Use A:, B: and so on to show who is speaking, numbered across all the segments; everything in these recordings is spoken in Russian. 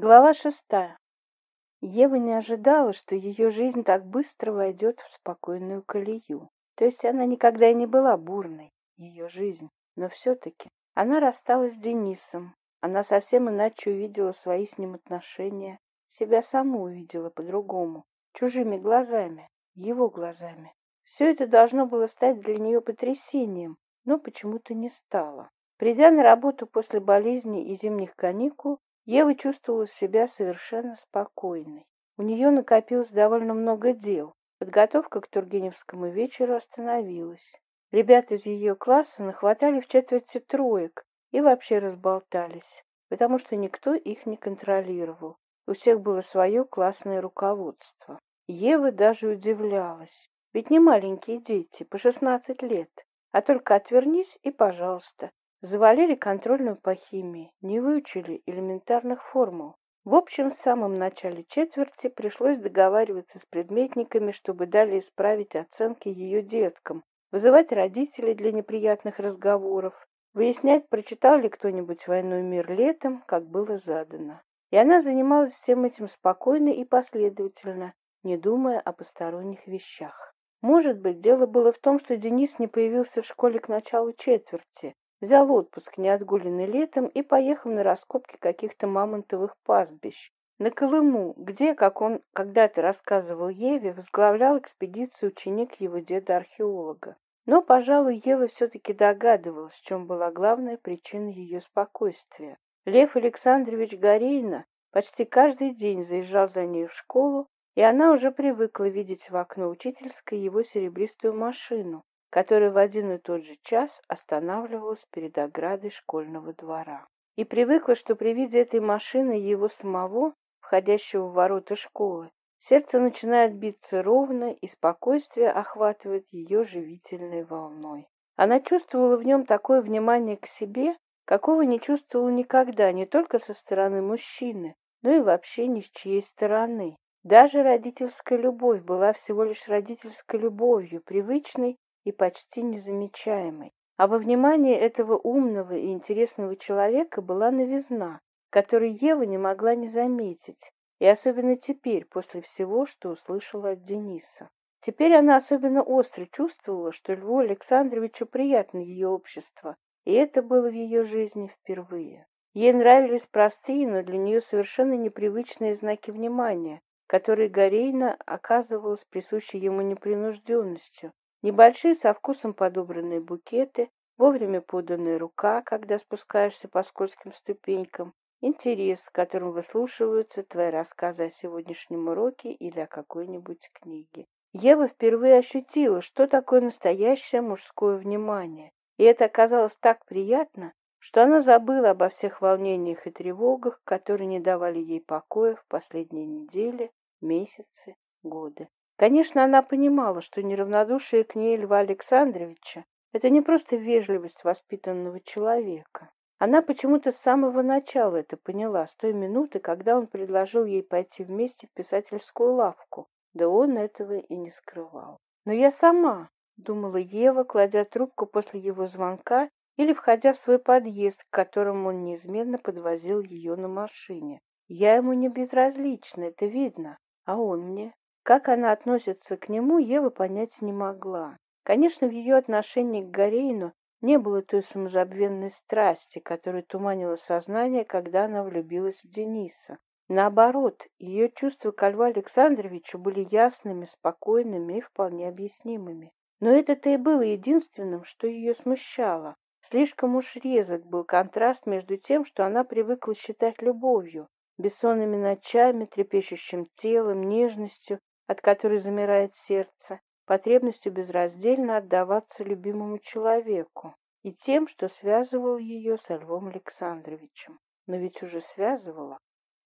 A: Глава шестая. Ева не ожидала, что ее жизнь так быстро войдет в спокойную колею. То есть она никогда и не была бурной, ее жизнь. Но все-таки она рассталась с Денисом. Она совсем иначе увидела свои с ним отношения. Себя саму увидела по-другому. Чужими глазами. Его глазами. Все это должно было стать для нее потрясением, но почему-то не стало. Придя на работу после болезни и зимних каникул, Ева чувствовала себя совершенно спокойной. У нее накопилось довольно много дел. Подготовка к Тургеневскому вечеру остановилась. Ребята из ее класса нахватали в четверти троек и вообще разболтались, потому что никто их не контролировал. У всех было свое классное руководство. Ева даже удивлялась. Ведь не маленькие дети, по 16 лет. А только отвернись и пожалуйста. Завалили контрольную по химии, не выучили элементарных формул. В общем, в самом начале четверти пришлось договариваться с предметниками, чтобы дали исправить оценки ее деткам, вызывать родителей для неприятных разговоров, выяснять, прочитал ли кто-нибудь «Войну и мир» летом, как было задано. И она занималась всем этим спокойно и последовательно, не думая о посторонних вещах. Может быть, дело было в том, что Денис не появился в школе к началу четверти, Взял отпуск, не отгуленный летом, и поехал на раскопки каких-то мамонтовых пастбищ. На Колыму, где, как он когда-то рассказывал Еве, возглавлял экспедицию ученик его деда-археолога. Но, пожалуй, Ева все-таки догадывалась, в чем была главная причина ее спокойствия. Лев Александрович Горейна почти каждый день заезжал за ней в школу, и она уже привыкла видеть в окно учительской его серебристую машину, который в один и тот же час останавливалась перед оградой школьного двора. И привыкла, что при виде этой машины его самого, входящего в ворота школы, сердце начинает биться ровно, и спокойствие охватывает ее живительной волной. Она чувствовала в нем такое внимание к себе, какого не чувствовала никогда, не только со стороны мужчины, но и вообще ни с чьей стороны. Даже родительская любовь была всего лишь родительской любовью, привычной и почти незамечаемой. А во внимании этого умного и интересного человека была новизна, которую Ева не могла не заметить, и особенно теперь, после всего, что услышала от Дениса. Теперь она особенно остро чувствовала, что Льву Александровичу приятно ее общество, и это было в ее жизни впервые. Ей нравились простые, но для нее совершенно непривычные знаки внимания, которые Горейна оказывалась присущей ему непринужденностью, Небольшие со вкусом подобранные букеты, вовремя поданная рука, когда спускаешься по скользким ступенькам, интерес, с которым выслушиваются твои рассказы о сегодняшнем уроке или о какой-нибудь книге. Ева впервые ощутила, что такое настоящее мужское внимание, и это оказалось так приятно, что она забыла обо всех волнениях и тревогах, которые не давали ей покоя в последние недели, месяцы, годы. Конечно, она понимала, что неравнодушие к ней Льва Александровича — это не просто вежливость воспитанного человека. Она почему-то с самого начала это поняла, с той минуты, когда он предложил ей пойти вместе в писательскую лавку. Да он этого и не скрывал. «Но я сама», — думала Ева, кладя трубку после его звонка или входя в свой подъезд, к которому он неизменно подвозил ее на машине. «Я ему не безразлична, это видно, а он мне как она относится к нему, Ева понять не могла. Конечно, в ее отношении к Горейну не было той самозабвенной страсти, которая туманила сознание, когда она влюбилась в Дениса. Наоборот, ее чувства к Льву Александровичу были ясными, спокойными и вполне объяснимыми. Но это-то и было единственным, что ее смущало. Слишком уж резок был контраст между тем, что она привыкла считать любовью, бессонными ночами, трепещущим телом, нежностью, от которой замирает сердце, потребностью безраздельно отдаваться любимому человеку и тем, что связывал ее со Львом Александровичем. Но ведь уже связывала.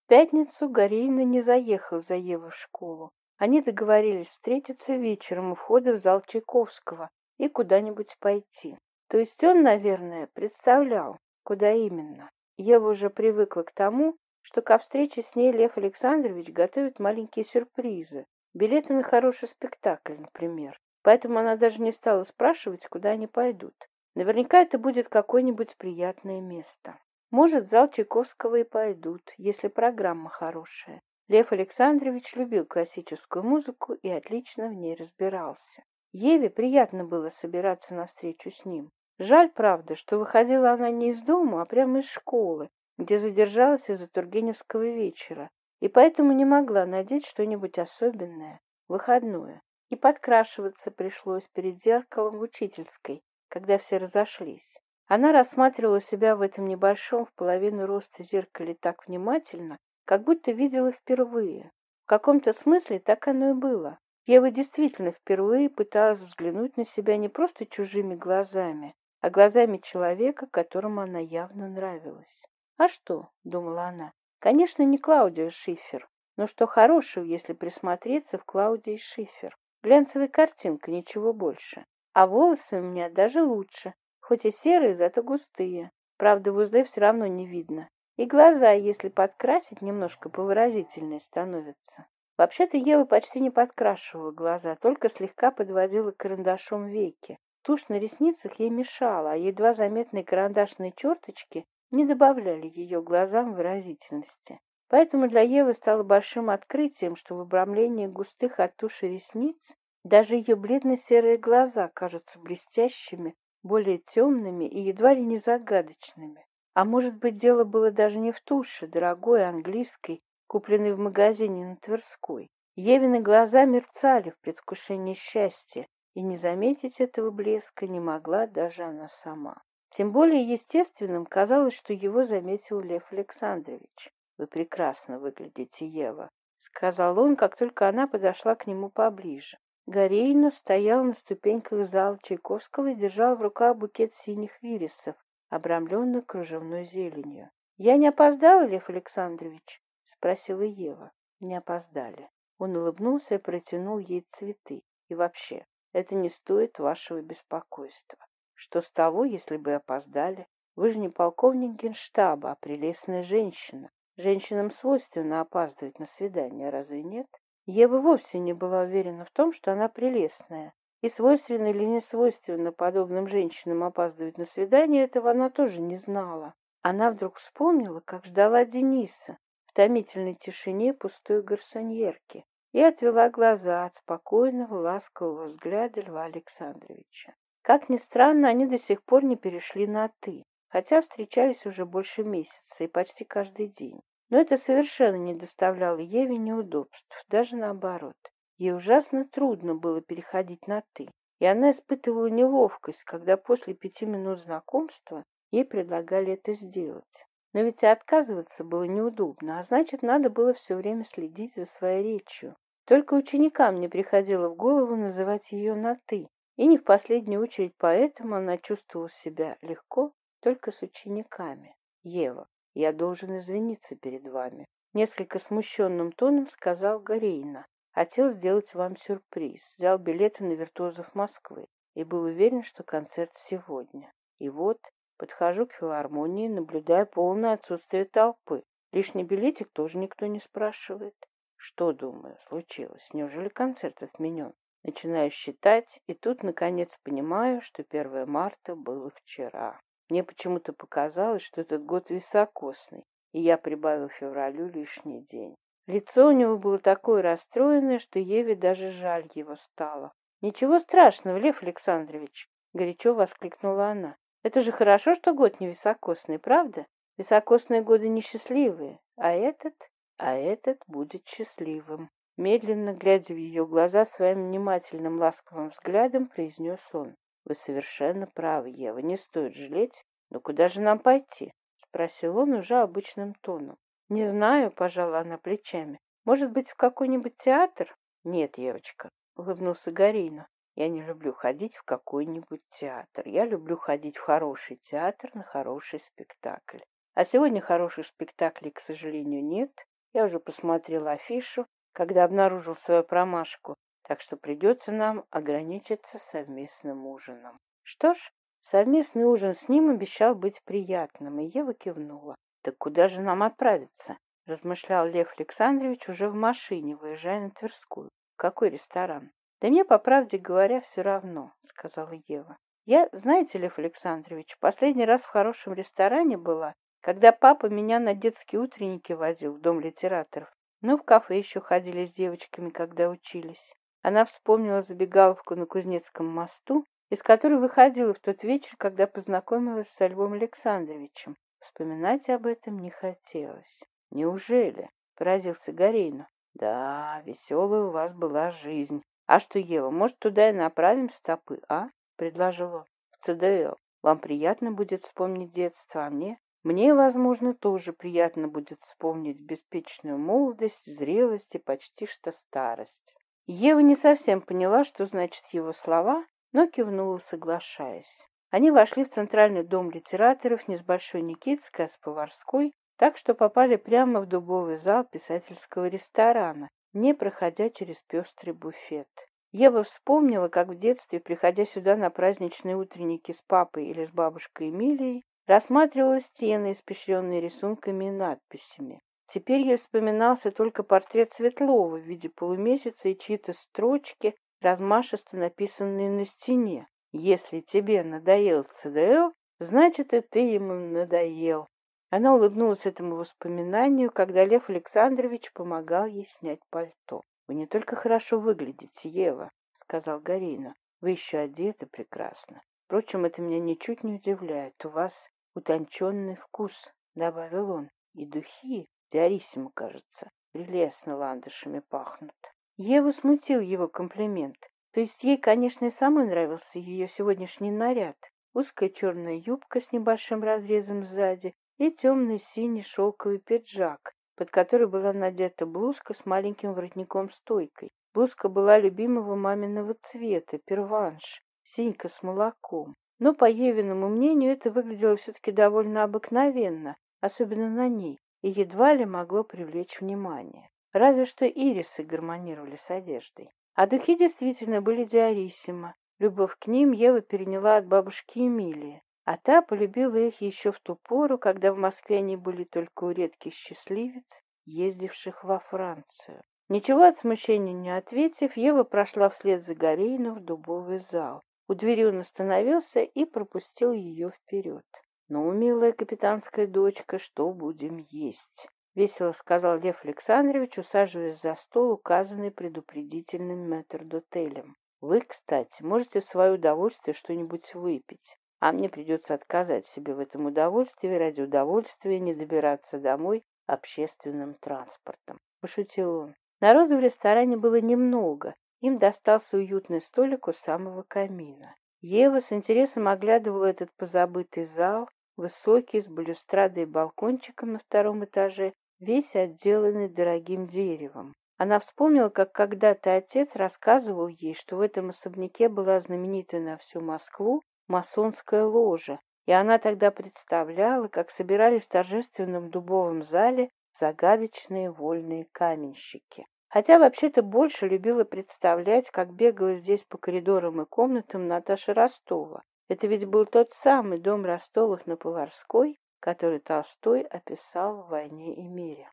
A: В пятницу Горейна не заехал за Евой в школу. Они договорились встретиться вечером у входа в зал Чайковского и куда-нибудь пойти. То есть он, наверное, представлял, куда именно. Ева уже привыкла к тому, что ко встрече с ней Лев Александрович готовит маленькие сюрпризы, Билеты на хороший спектакль, например. Поэтому она даже не стала спрашивать, куда они пойдут. Наверняка это будет какое-нибудь приятное место. Может, зал Чайковского и пойдут, если программа хорошая. Лев Александрович любил классическую музыку и отлично в ней разбирался. Еве приятно было собираться на встречу с ним. Жаль, правда, что выходила она не из дома, а прямо из школы, где задержалась из-за Тургеневского вечера, и поэтому не могла надеть что-нибудь особенное, выходное, и подкрашиваться пришлось перед зеркалом в учительской, когда все разошлись. Она рассматривала себя в этом небольшом в половину роста зеркале так внимательно, как будто видела впервые. В каком-то смысле так оно и было. Ева действительно впервые пыталась взглянуть на себя не просто чужими глазами, а глазами человека, которому она явно нравилась. «А что?» — думала она. Конечно, не Клаудия Шифер, но что хорошего, если присмотреться в Клаудии Шифер. Глянцевая картинка, ничего больше. А волосы у меня даже лучше, хоть и серые, зато густые. Правда, в узле все равно не видно. И глаза, если подкрасить, немножко повыразительнее становятся. Вообще-то Ева почти не подкрашивала глаза, только слегка подводила карандашом веки. Тушь на ресницах ей мешала, а едва заметные карандашные черточки не добавляли ее глазам выразительности. Поэтому для Евы стало большим открытием, что в обрамлении густых от туши ресниц даже ее бледно-серые глаза кажутся блестящими, более темными и едва ли не загадочными. А может быть, дело было даже не в туше, дорогой английской, купленной в магазине на Тверской. Евины глаза мерцали в предвкушении счастья, и не заметить этого блеска не могла даже она сама. Тем более естественным казалось, что его заметил Лев Александрович. «Вы прекрасно выглядите, Ева», — сказал он, как только она подошла к нему поближе. Горейна стоял на ступеньках зала Чайковского и держал в руках букет синих ирисов, обрамленных кружевной зеленью. «Я не опоздала, Лев Александрович?» — спросила Ева. «Не опоздали». Он улыбнулся и протянул ей цветы. «И вообще, это не стоит вашего беспокойства». Что с того, если бы опоздали? Вы же не полковник генштаба, а прелестная женщина. Женщинам свойственно опаздывать на свидание, разве нет? Ева вовсе не была уверена в том, что она прелестная. И свойственно или не свойственно подобным женщинам опаздывать на свидание, этого она тоже не знала. Она вдруг вспомнила, как ждала Дениса в томительной тишине пустой гарсоньерки и отвела глаза от спокойного, ласкового взгляда Льва Александровича. Как ни странно, они до сих пор не перешли на «ты», хотя встречались уже больше месяца и почти каждый день. Но это совершенно не доставляло Еве неудобств, даже наоборот. Ей ужасно трудно было переходить на «ты», и она испытывала неловкость, когда после пяти минут знакомства ей предлагали это сделать. Но ведь и отказываться было неудобно, а значит, надо было все время следить за своей речью. Только ученикам не приходило в голову называть ее на «ты», и не в последнюю очередь поэтому она чувствовала себя легко только с учениками. «Ева, я должен извиниться перед вами», — несколько смущенным тоном сказал Горейна. «Хотел сделать вам сюрприз, взял билеты на виртуозов Москвы и был уверен, что концерт сегодня. И вот подхожу к филармонии, наблюдая полное отсутствие толпы. Лишний билетик тоже никто не спрашивает. Что, думаю, случилось? Неужели концерт отменен? Начинаю считать, и тут, наконец, понимаю, что 1 марта было вчера. Мне почему-то показалось, что этот год високосный, и я прибавил февралю лишний день. Лицо у него было такое расстроенное, что Еве даже жаль его стало. «Ничего страшного, Лев Александрович!» — горячо воскликнула она. «Это же хорошо, что год не високосный, правда? Високосные годы несчастливые, а этот, а этот будет счастливым» медленно глядя в ее глаза своим внимательным ласковым взглядом, произнес он. «Вы совершенно правы, Ева, не стоит жалеть. Но куда же нам пойти?» — спросил он уже обычным тоном. «Не знаю», — пожала она плечами. «Может быть, в какой-нибудь театр?» «Нет, Евочка», — улыбнулся Гарину. «Я не люблю ходить в какой-нибудь театр. Я люблю ходить в хороший театр на хороший спектакль. А сегодня хороших спектаклей, к сожалению, нет. Я уже посмотрела афишу, когда обнаружил свою промашку, так что придется нам ограничиться совместным ужином. Что ж, совместный ужин с ним обещал быть приятным, и Ева кивнула. «Так куда же нам отправиться?» — размышлял Лев Александрович уже в машине, выезжая на Тверскую. «Какой ресторан?» «Да мне, по правде говоря, все равно», — сказала Ева. «Я, знаете, Лев Александрович, последний раз в хорошем ресторане была, когда папа меня на детские утренники водил в дом литераторов. Ну, в кафе еще ходили с девочками, когда учились. Она вспомнила забегаловку на Кузнецком мосту, из которой выходила в тот вечер, когда познакомилась с Альбом Александровичем. Вспоминать об этом не хотелось. «Неужели?» — поразился Горейну. «Да, веселая у вас была жизнь. А что, Ева, может, туда и направим стопы, а?» — предложил он. «В ЦДЛ. Вам приятно будет вспомнить детство, а мне мне, возможно, тоже приятно будет вспомнить беспечную молодость, зрелость и почти что старость. Ева не совсем поняла, что значит его слова, но кивнула, соглашаясь. Они вошли в Центральный дом литераторов не с Большой Никитской, а с Поварской, так что попали прямо в дубовый зал писательского ресторана, не проходя через пестрый буфет. Ева вспомнила, как в детстве, приходя сюда на праздничные утренники с папой или с бабушкой Эмилией, Рассматривалась стены испещренные рисунками и надписями. Теперь ей вспоминался только портрет Светлова в виде полумесяца и чьи-то строчки, размашисто написанные на стене. «Если тебе надоел ЦДЛ, значит и ты ему надоел». Она улыбнулась этому воспоминанию, когда Лев Александрович помогал ей снять пальто. «Вы не только хорошо выглядите, Ева», — сказал Гарина, — «вы еще одеты прекрасно. Впрочем, это меня ничуть не удивляет. У вас утонченный вкус, — добавил он, — и духи, теориссимо, кажется, прелестно ландышами пахнут. Еву смутил его комплимент. То есть ей, конечно, и самой нравился ее сегодняшний наряд. Узкая черная юбка с небольшим разрезом сзади и темный синий шелковый пиджак, под который была надета блузка с маленьким воротником-стойкой. Блузка была любимого маминого цвета, перванш, синька с молоком. Ну, Но, по Евиному мнению, это выглядело все-таки довольно обыкновенно, особенно на ней, и едва ли могло привлечь внимание. Разве что ирисы гармонировали с одеждой. А духи действительно были диарисима. Любовь к ним Ева переняла от бабушки Эмилии, а та полюбила их еще в ту пору, когда в Москве они были только у редких счастливец, ездивших во Францию. Ничего от смущения не ответив, Ева прошла вслед за Горейну в дубовый зал. У двери он остановился и пропустил ее вперед. «Ну, милая капитанская дочка, что будем есть?» — весело сказал Лев Александрович, усаживаясь за стол, указанный предупредительным метрдотелем. «Вы, кстати, можете в свое удовольствие что-нибудь выпить, а мне придется отказать себе в этом удовольствии ради удовольствия не добираться домой общественным транспортом», — пошутил он. Народу в ресторане было немного, им достался уютный столик у самого камина. Ева с интересом оглядывала этот позабытый зал, высокий, с балюстрадой и балкончиком на втором этаже, весь отделанный дорогим деревом. Она вспомнила, как когда-то отец рассказывал ей, что в этом особняке была знаменитая на всю Москву масонская ложа, и она тогда представляла, как собирались в торжественном дубовом зале загадочные вольные каменщики. Хотя вообще-то больше любила представлять, как бегала здесь по коридорам и комнатам Наташа Ростова. Это ведь был тот самый дом Ростовых на Поварской, который Толстой описал в «Войне и мире».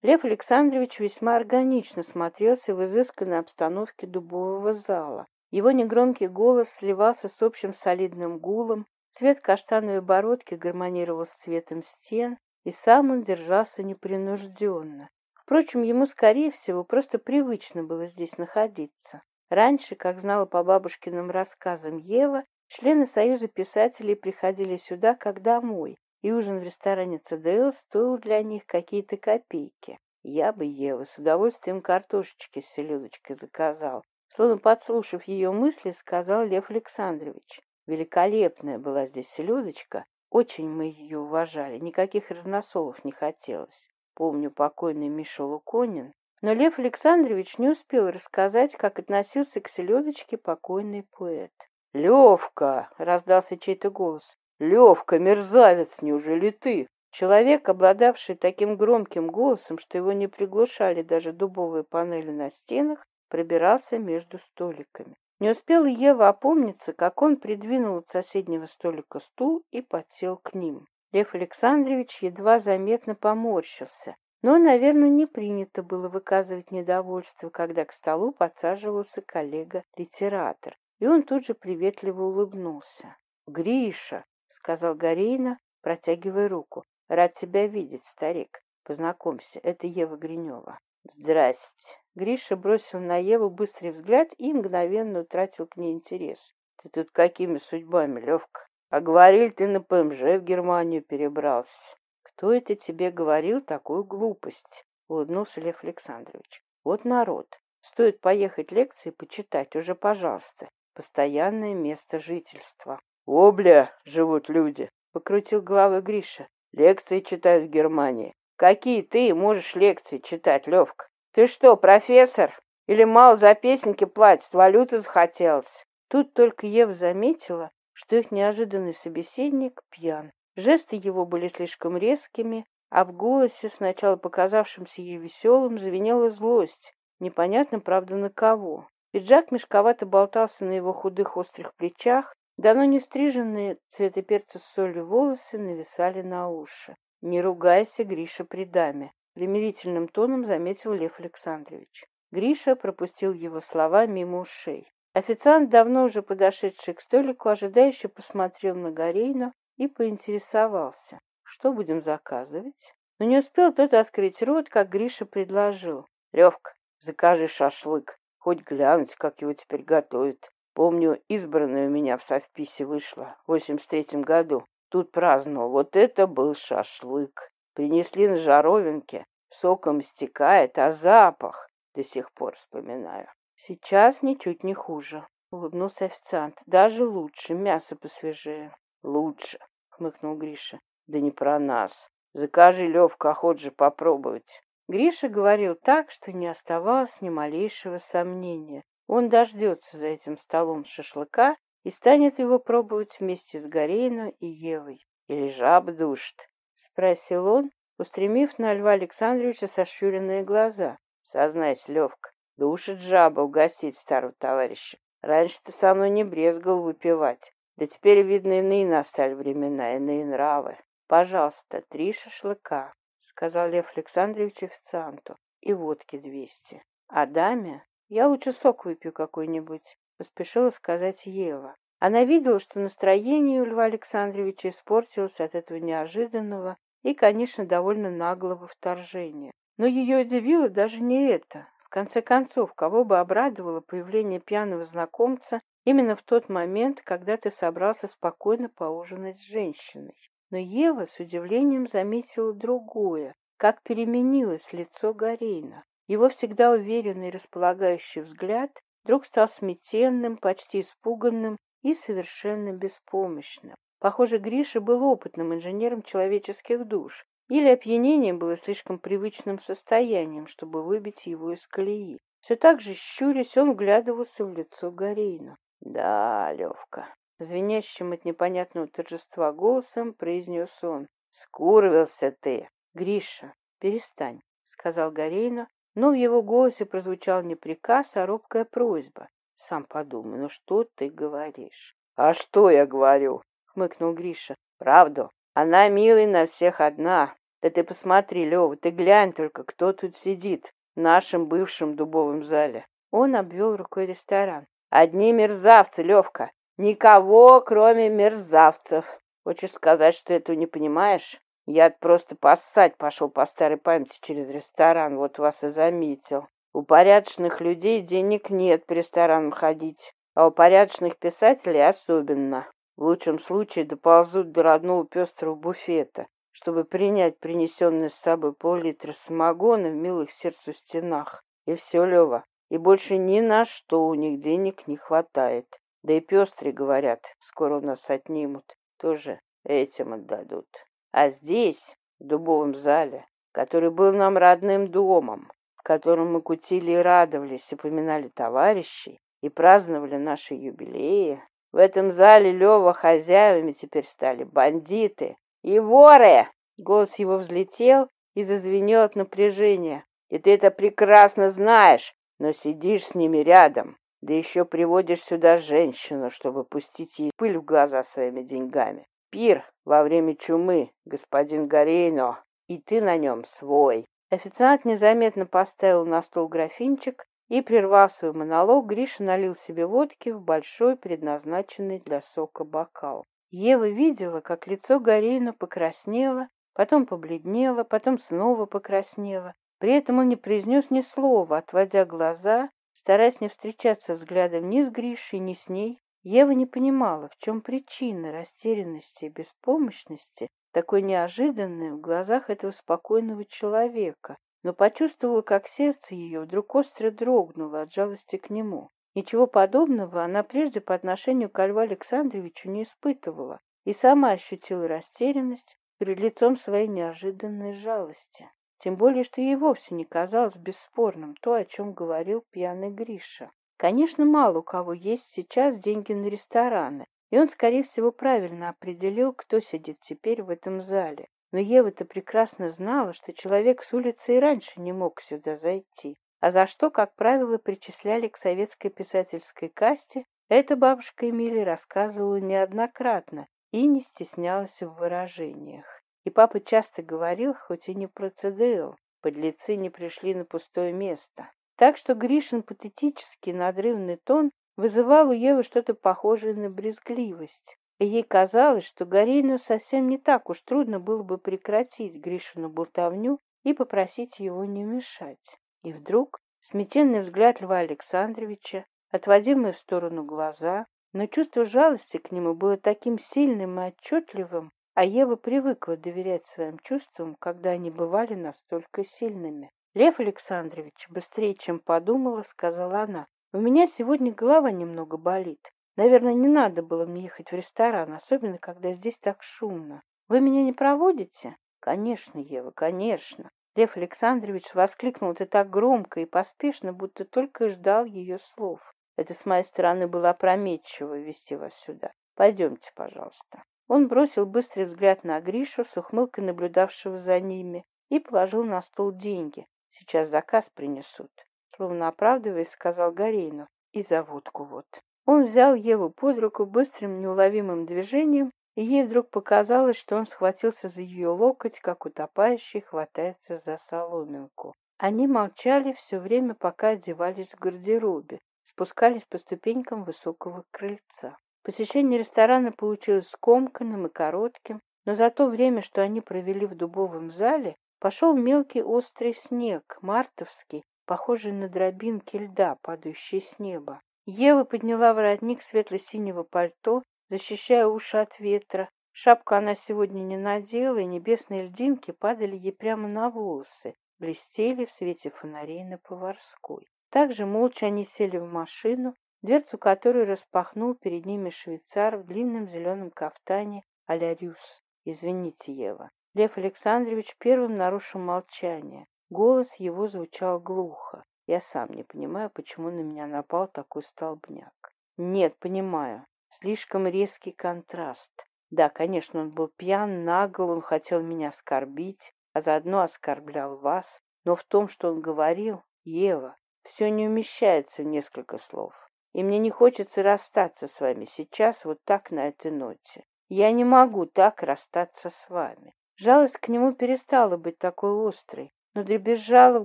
A: Лев Александрович весьма органично смотрелся в изысканной обстановке дубового зала. Его негромкий голос сливался с общим солидным гулом, цвет каштановой бородки гармонировал с цветом стен, и сам он держался непринужденно, Впрочем, ему, скорее всего, просто привычно было здесь находиться. Раньше, как знала по бабушкиным рассказам Ева, члены Союза писателей приходили сюда как домой, и ужин в ресторане ЦДЛ стоил для них какие-то копейки. Я бы, Ева, с удовольствием картошечки с селедочкой заказал. Словно подслушав ее мысли, сказал Лев Александрович. Великолепная была здесь селедочка, очень мы ее уважали, никаких разносолов не хотелось. Помню, покойный Мишел Уконин, но Лев Александрович не успел рассказать, как относился к селедочке покойный поэт. «Левка!» — раздался чей-то голос. «Левка, мерзавец, неужели ты?» Человек, обладавший таким громким голосом, что его не приглушали даже дубовые панели на стенах, пробирался между столиками. Не успел Ева опомниться, как он придвинул от соседнего столика стул и подсел к ним. Лев Александрович едва заметно поморщился, но, наверное, не принято было выказывать недовольство, когда к столу подсаживался коллега-литератор, и он тут же приветливо улыбнулся. «Гриша!» — сказал Горейна, протягивая руку. «Рад тебя видеть, старик. Познакомься, это Ева Гринева». «Здрасте!» Гриша бросил на Еву быстрый взгляд и мгновенно утратил к ней интерес. «Ты тут какими судьбами, Левка?» А говорил ты на ПМЖ в Германию перебрался. Кто это тебе говорил такую глупость? Улыбнулся Лев Александрович. Вот народ. Стоит поехать лекции почитать уже, пожалуйста. Постоянное место жительства. О, бля, живут люди. Покрутил головой Гриша. Лекции читают в Германии. Какие ты можешь лекции читать, Левка? Ты что, профессор? Или мало за песенки платят, валюты захотелось? Тут только Ева заметила, что их неожиданный собеседник пьян. Жесты его были слишком резкими, а в голосе, сначала показавшемся ей веселым, звенела злость, непонятно, правда, на кого. Пиджак мешковато болтался на его худых острых плечах, давно не стриженные цвета перца с солью волосы нависали на уши. «Не ругайся, Гриша, при даме», — примирительным тоном заметил Лев Александрович. Гриша пропустил его слова мимо ушей. Официант давно уже подошедший к столику, ожидающий посмотрел на Горейна и поинтересовался, что будем заказывать. Но не успел тот открыть рот, как Гриша предложил. «Левка, закажи шашлык, хоть глянуть, как его теперь готовят. Помню, избранная у меня в совписи вышла в 83-м году. Тут праздновал. Вот это был шашлык. Принесли на жаровинке, соком стекает, а запах до сих пор вспоминаю. Сейчас ничуть не хуже, улыбнулся официант. Даже лучше, мясо посвежее. Лучше, хмыкнул Гриша. Да не про нас. Закажи, Левка, хоть же попробовать. Гриша говорил так, что не оставалось ни малейшего сомнения. Он дождется за этим столом шашлыка и станет его пробовать вместе с Горейно и Евой. Или жаба душит? — спросил он, устремив на Льва Александровича сощуренные глаза. — Сознайся, Левка, Душит жаба, угостить старого товарища. Раньше ты со мной не брезгал выпивать. Да теперь, видно, иные настали времена, иные нравы. Пожалуйста, три шашлыка, — сказал Лев Александрович официанту, — и водки двести. А даме я лучше сок выпью какой-нибудь, — поспешила сказать Ева. Она видела, что настроение у Льва Александровича испортилось от этого неожиданного и, конечно, довольно наглого вторжения. Но ее удивило даже не это конце концов, кого бы обрадовало появление пьяного знакомца именно в тот момент, когда ты собрался спокойно поужинать с женщиной? Но Ева с удивлением заметила другое, как переменилось лицо Гарейна. Его всегда уверенный располагающий взгляд вдруг стал смятенным, почти испуганным и совершенно беспомощным. Похоже, Гриша был опытным инженером человеческих душ, или опьянение было слишком привычным состоянием, чтобы выбить его из колеи. Все так же щурясь, он вглядывался в лицо Горейна. «Да, Левка», — звенящим от непонятного торжества голосом произнес он. «Скурвился ты!» «Гриша, перестань», — сказал Горейна, но в его голосе прозвучал не приказ, а робкая просьба. «Сам подумай, ну что ты говоришь?» «А что я говорю?» — хмыкнул Гриша. «Правду. Она, милый, на всех одна. Да ты посмотри, Лёва, ты глянь только, кто тут сидит в нашем бывшем дубовом зале. Он обвел рукой ресторан. Одни мерзавцы, Левка. Никого, кроме мерзавцев. Хочешь сказать, что этого не понимаешь? Я просто поссать пошел по старой памяти через ресторан, вот вас и заметил. У порядочных людей денег нет по ресторанам ходить, а у порядочных писателей особенно. В лучшем случае доползут до родного пестрого буфета чтобы принять принесенный с собой пол-литра самогона в милых сердцу стенах. И все, Лева. И больше ни на что у них денег не хватает. Да и пестры, говорят, скоро у нас отнимут. Тоже этим отдадут. А здесь, в дубовом зале, который был нам родным домом, в котором мы кутили и радовались, и поминали товарищей, и праздновали наши юбилеи, в этом зале Лева хозяевами теперь стали бандиты, и воры! Голос его взлетел и зазвенел от напряжения. «И ты это прекрасно знаешь, но сидишь с ними рядом. Да еще приводишь сюда женщину, чтобы пустить ей пыль в глаза своими деньгами. Пир во время чумы, господин Горейно, и ты на нем свой». Официант незаметно поставил на стол графинчик и, прервав свой монолог, Гриша налил себе водки в большой, предназначенный для сока бокал. Ева видела, как лицо Гарейна покраснело, потом побледнело, потом снова покраснело. При этом он не произнес ни слова, отводя глаза, стараясь не встречаться взглядом ни с Гришей, ни с ней. Ева не понимала, в чем причина растерянности и беспомощности, такой неожиданной в глазах этого спокойного человека, но почувствовала, как сердце ее вдруг остро дрогнуло от жалости к нему. Ничего подобного она прежде по отношению к Льву Александровичу не испытывала и сама ощутила растерянность перед лицом своей неожиданной жалости. Тем более, что ей вовсе не казалось бесспорным то, о чем говорил пьяный Гриша. Конечно, мало у кого есть сейчас деньги на рестораны, и он, скорее всего, правильно определил, кто сидит теперь в этом зале. Но Ева-то прекрасно знала, что человек с улицы и раньше не мог сюда зайти. А за что, как правило, причисляли к советской писательской касте, эта бабушка Эмили рассказывала неоднократно и не стеснялась в выражениях. И папа часто говорил, хоть и не процедил, ЦДЛ, подлецы не пришли на пустое место. Так что Гришин патетический надрывный тон вызывал у Евы что-то похожее на брезгливость. И ей казалось, что Горейну совсем не так уж трудно было бы прекратить Гришину болтовню и попросить его не мешать. И вдруг сметенный взгляд Льва Александровича отводимые в сторону глаза, но чувство жалости к нему было таким сильным и отчетливым, а Ева привыкла доверять своим чувствам, когда они бывали настолько сильными. «Лев Александрович, быстрее, чем подумала», — сказала она, — «у меня сегодня голова немного болит. Наверное, не надо было мне ехать в ресторан, особенно когда здесь так шумно. Вы меня не проводите?» «Конечно, Ева, конечно. Лев Александрович воскликнул, «Ты так громко и поспешно, будто только ждал ее слов. Это с моей стороны было опрометчиво вести вас сюда. Пойдемте, пожалуйста». Он бросил быстрый взгляд на Гришу, с ухмылкой наблюдавшего за ними, и положил на стол деньги. «Сейчас заказ принесут», — словно оправдываясь, сказал Горейну «И за водку вот». Он взял Еву под руку быстрым неуловимым движением и ей вдруг показалось, что он схватился за ее локоть, как утопающий хватается за соломинку. Они молчали все время, пока одевались в гардеробе, спускались по ступенькам высокого крыльца. Посещение ресторана получилось скомканным и коротким, но за то время, что они провели в дубовом зале, пошел мелкий острый снег, мартовский, похожий на дробинки льда, падающие с неба. Ева подняла воротник светло-синего пальто защищая уши от ветра. Шапка она сегодня не надела, и небесные льдинки падали ей прямо на волосы, блестели в свете фонарей на поварской. Также молча они сели в машину, дверцу которой распахнул перед ними швейцар в длинном зеленом кафтане а-ля Рюс. «Извините, Ева». Лев Александрович первым нарушил молчание. Голос его звучал глухо. Я сам не понимаю, почему на меня напал такой столбняк. «Нет, понимаю слишком резкий контраст. Да, конечно, он был пьян, нагл, он хотел меня оскорбить, а заодно оскорблял вас. Но в том, что он говорил, Ева, все не умещается в несколько слов. И мне не хочется расстаться с вами сейчас вот так на этой ноте. Я не могу так расстаться с вами. Жалость к нему перестала быть такой острой, но дребезжала в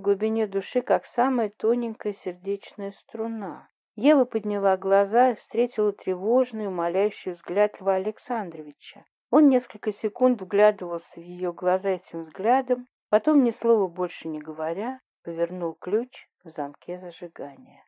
A: глубине души, как самая тоненькая сердечная струна. Ева подняла глаза и встретила тревожный, умоляющий взгляд Льва Александровича. Он несколько секунд вглядывался в ее глаза этим взглядом, потом, ни слова больше не говоря, повернул ключ в замке зажигания.